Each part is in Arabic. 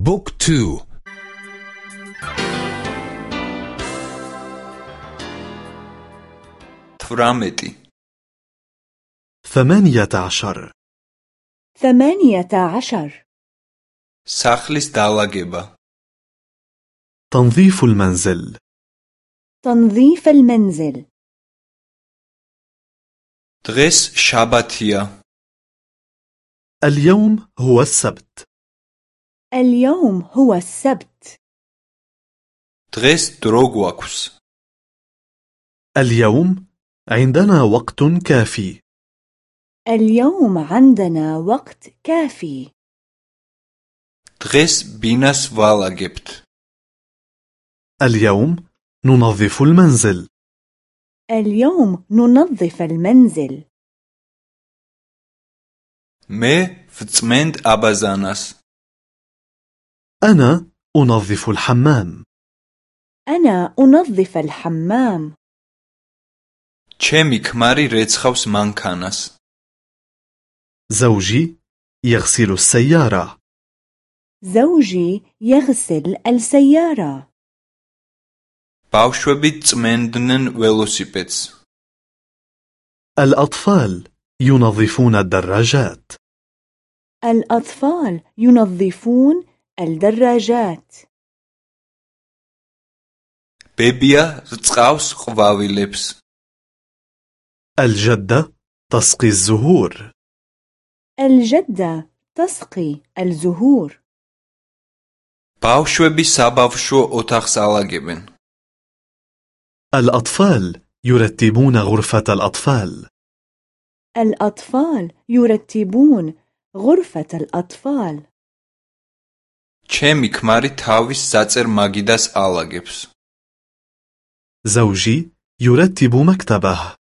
بوك تو تفرامتي ثمانية عشر ثمانية عشر ساخلس دالاجبا تنظيف المنزل تنظيف المنزل დღეს შაბათია اليوم هو السبت اليوم هو السبت დღეს დრო გვაქვს اليوم عندنا وقت كافي اليوم عندنا وقت كافي დღეს ბინას ვალაგებთ اليوم ننظف المنزل اليوم ننظف المنزل მე ვწმენდ აბაზანას أنا أنظف الحمام أنا أنظف الحمام ჩემი ქმარი რეცხავს მანქანას زوجي يغسل السيارة زوجي يغسل السيارة ბავშვები წმენდნენ ველოსიპედს الأطفال ينظفون الدراجات الأطفال ينظفون الدراجات ბებია რწყავს ყვავილებს الجدة تسقي الزهور الجدة تسقي الزهور ბავშვები საბავშვო ოთახს ალაგებენ الأطفال يرتبون غرفة الأطفال الأطفال يرتبون غرفة الأطفال ჩემი ქმარი თავის საწერ მაგიდას ალაგებს زوجي يرتب مكتبه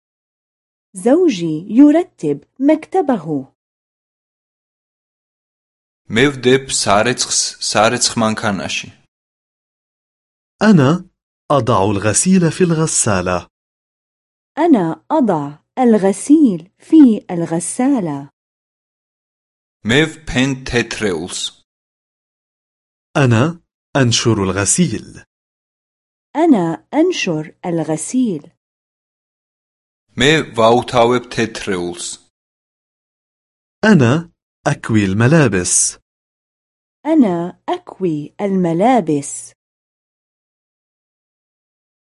زوجي يرتب مكتبه მე ვდებ სარეცხს სარეცხ მანქანაში أنا أضع الغسيل في الغسالة أنا أضع الغسيل في الغسالة მე ვფენ თეთრეულს أنا أنشر الغسيل أنا أنشر الغسيل მე ვაუთავებ თეთრეულს أنا أكوي الملابس أنا أكوي الملابس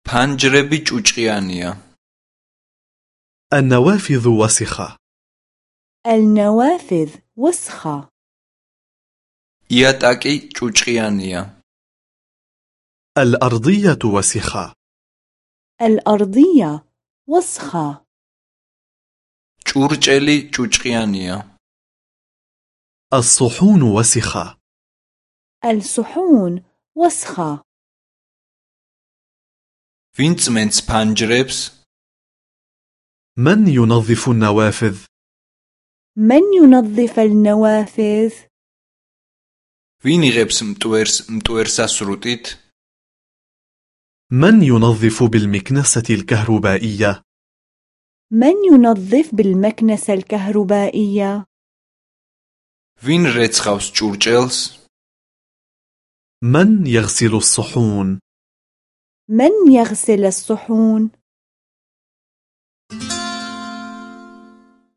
ფანჯრები ჭუჭყიანია النوافذ وسخة النوافذ وسخة იატაკი ჭუჭყიანია الأرضية وسخة الأرضية وسخة ჭურჭელი ჭუჭყიანია الصحون وسخة الصحون وسخة ვინ წმენს ფანჯრებს من ينظف النوافذ؟ من ينظف النوافذ؟ ვინ იღებს მტვერს მტვერსასრუტით من ينظف بالمكنسة الكهربائية؟ من ينظف بالمكنسة الكهربائية؟ ვინ რეცხავს ჭურჭელს من يغسل الصحون؟ من يغسل الصحون؟